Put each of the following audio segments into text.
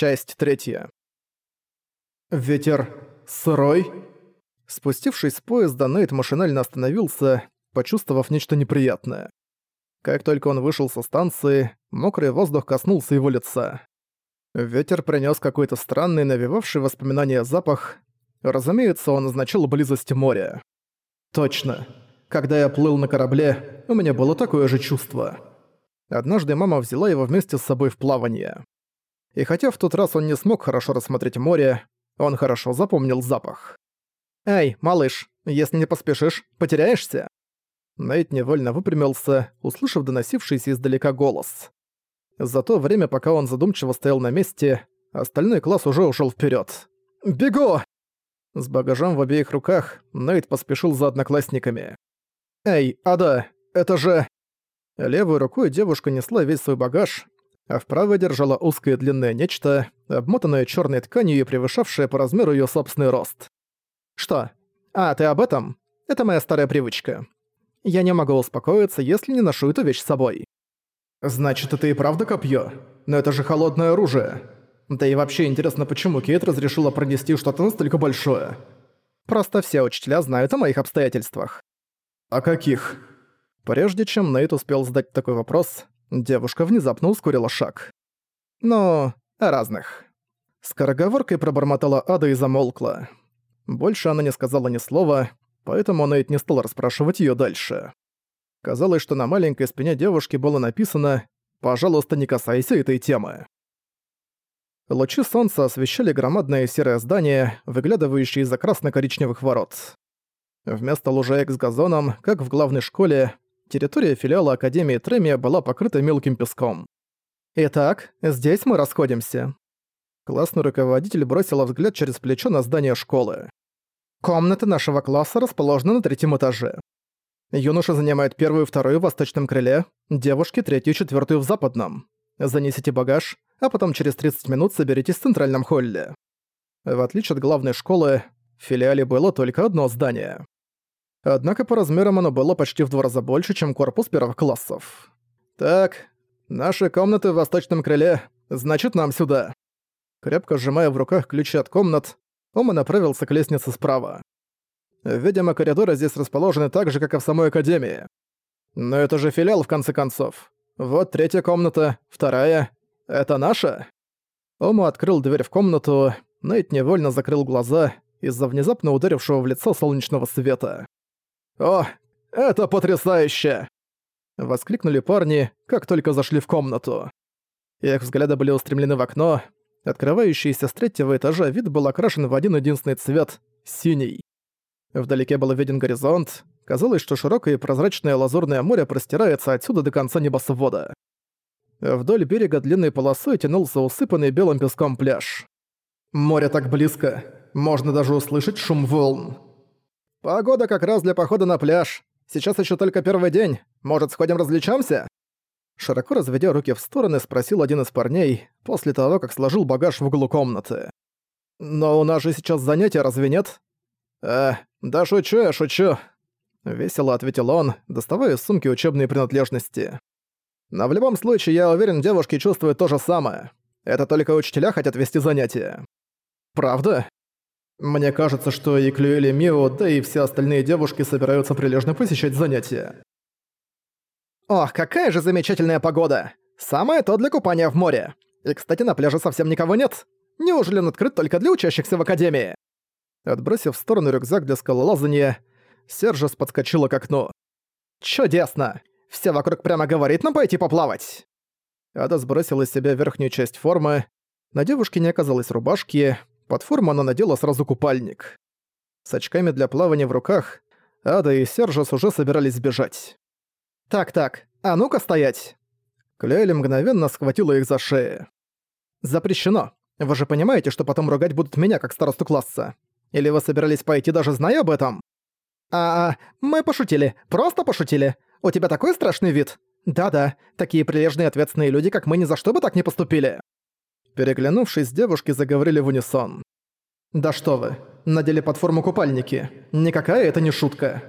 Часть третья. Ветер сырой. Спустившись с поезда, Нейт машинально остановился, почувствовав нечто неприятное. Как только он вышел со станции, мокрый воздух коснулся его лица. Ветер принес какой-то странный, навевавший воспоминания запах. Разумеется, он означал близость моря. Точно. Когда я плыл на корабле, у меня было такое же чувство. Однажды мама взяла его вместе с собой в плавание. И хотя в тот раз он не смог хорошо рассмотреть море, он хорошо запомнил запах. «Эй, малыш, если не поспешишь, потеряешься?» Найт невольно выпрямился, услышав доносившийся издалека голос. За то время, пока он задумчиво стоял на месте, остальной класс уже ушел вперед. «Бегу!» С багажом в обеих руках Найт поспешил за одноклассниками. «Эй, Ада, это же...» Левой рукой девушка несла весь свой багаж, а в правой держала узкое длинное нечто, обмотанное черной тканью и превышавшее по размеру ее собственный рост. «Что? А, ты об этом? Это моя старая привычка. Я не могу успокоиться, если не ношу эту вещь с собой». «Значит, это и правда копье? Но это же холодное оружие. Да и вообще интересно, почему Кейт разрешила пронести что-то настолько большое?» «Просто все учителя знают о моих обстоятельствах». «О каких?» Прежде чем Нейт успел задать такой вопрос, Девушка внезапно ускорила шаг. Но о разных. Скороговоркой пробормотала Ада и замолкла. Больше она не сказала ни слова, поэтому Нейт не стал расспрашивать её дальше. Казалось, что на маленькой спине девушки было написано «Пожалуйста, не касайся этой темы». Лучи солнца освещали громадное серое здание, выглядывающее из-за красно-коричневых ворот. Вместо лужаек с газоном, как в главной школе, территория филиала Академии Тремия была покрыта мелким песком. «Итак, здесь мы расходимся». Классный руководитель бросила взгляд через плечо на здание школы. «Комнаты нашего класса расположены на третьем этаже. Юноши занимают первую и вторую в восточном крыле, девушки третью и четвертую в западном. Занесите багаж, а потом через 30 минут соберитесь в центральном холле». В отличие от главной школы, в филиале было только одно здание. Однако по размерам оно было почти в два раза больше, чем корпус первых классов. «Так, наши комнаты в восточном крыле, значит, нам сюда». Крепко сжимая в руках ключи от комнат, Ома направился к лестнице справа. Видимо, коридоры здесь расположены так же, как и в самой Академии. Но это же филиал, в конце концов. Вот третья комната, вторая. Это наша? Ома открыл дверь в комнату, Нейт невольно закрыл глаза из-за внезапно ударившего в лицо солнечного света. «О, это потрясающе!» Воскликнули парни, как только зашли в комнату. Их взгляды были устремлены в окно. Открывающийся с третьего этажа вид был окрашен в один единственный цвет — синий. Вдалеке был виден горизонт. Казалось, что широкое и прозрачное лазурное море простирается отсюда до конца небосвода. Вдоль берега длинной полосой тянулся усыпанный белым песком пляж. «Море так близко. Можно даже услышать шум волн», «Погода как раз для похода на пляж. Сейчас еще только первый день. Может, сходим развлечемся?» Широко разведя руки в стороны, спросил один из парней, после того, как сложил багаж в углу комнаты. «Но у нас же сейчас занятия, разве нет?» «Э, да шучу я, шучу», — весело ответил он, доставая из сумки учебные принадлежности. «Но в любом случае, я уверен, девушки чувствуют то же самое. Это только учителя хотят вести занятия». «Правда?» Мне кажется, что и Клюэль и Мио, да и все остальные девушки собираются прилежно посещать занятия. Ох, какая же замечательная погода! Самое то для купания в море. И, кстати, на пляже совсем никого нет. Неужели он открыт только для учащихся в академии? Отбросив в сторону рюкзак для скалолазания, Сержес подскочила к окну. «Чудесно! Все вокруг прямо говорит нам пойти поплавать!» Ада сбросила из себя верхнюю часть формы. На девушке не оказалось рубашки, под форму она надела сразу купальник. С очками для плавания в руках Ада и Сержес уже собирались сбежать. «Так-так, а ну-ка стоять!» Кляйли мгновенно схватила их за шеи. «Запрещено. Вы же понимаете, что потом ругать будут меня как старосту класса. Или вы собирались пойти, даже зная об этом?» «А, -а мы пошутили, просто пошутили. У тебя такой страшный вид. Да-да, такие прилежные ответственные люди, как мы, ни за что бы так не поступили». Переглянувшись, девушки заговорили в унисон. «Да что вы, надели под форму купальники. Никакая это не шутка».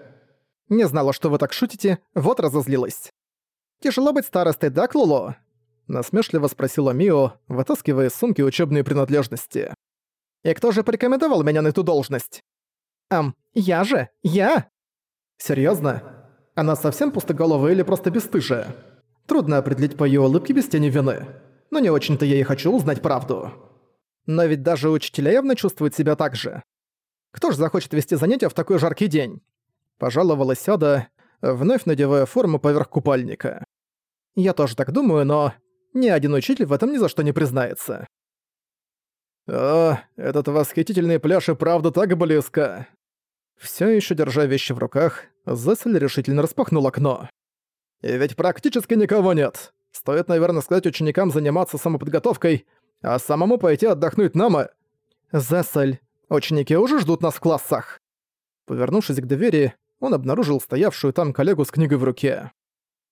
«Не знала, что вы так шутите, вот разозлилась». «Тяжело быть старостой, да, Клуло?» Насмешливо спросила Мио, вытаскивая из сумки учебные принадлежности. «И кто же порекомендовал меня на эту должность?» «Ам, я же! Я!» Серьезно? Она совсем пустоголовая или просто бесстыжая? Трудно определить по ее улыбке без тени вины. Но не очень-то я и хочу узнать правду. Но ведь даже учителя явно чувствуют себя так же. Кто ж захочет вести занятия в такой жаркий день? Пожаловалась Сёда, вновь надевая форму поверх купальника. Я тоже так думаю, но ни один учитель в этом ни за что не признается. «О, этот восхитительный пляж и правда так близко!» Всё ещё держа вещи в руках, Зессель решительно распахнул окно. «И ведь практически никого нет. Стоит, наверное, сказать ученикам заниматься самоподготовкой, а самому пойти отдохнуть нам и...» «Зессель, ученики уже ждут нас в классах!» Повернувшись к двери, он обнаружил стоявшую там коллегу с книгой в руке.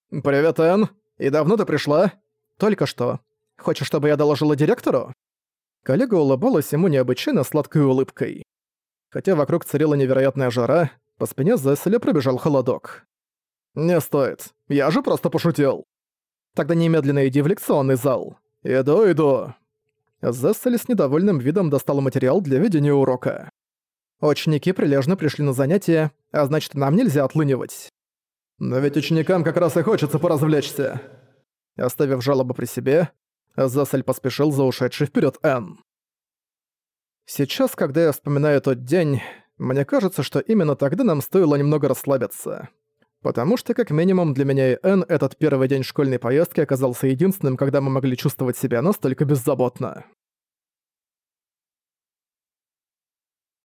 «Привет, Энн. И давно ты пришла?» «Только что. Хочешь, чтобы я доложила директору?» Коллега улыбалась ему необычайно сладкой улыбкой. Хотя вокруг царила невероятная жара, по спине Зесселя пробежал холодок. «Не стоит. Я же просто пошутил». «Тогда немедленно иди в лекционный зал. Иду, иду». Зессель с недовольным видом достал материал для ведения урока. Ученики прилежно пришли на занятия, а значит, нам нельзя отлынивать. Но ведь ученикам как раз и хочется поразвлечься. Оставив жалобу при себе, Засель поспешил за ушедший вперед Энн. Сейчас, когда я вспоминаю тот день, мне кажется, что именно тогда нам стоило немного расслабиться. Потому что, как минимум, для меня и Энн этот первый день школьной поездки оказался единственным, когда мы могли чувствовать себя настолько беззаботно.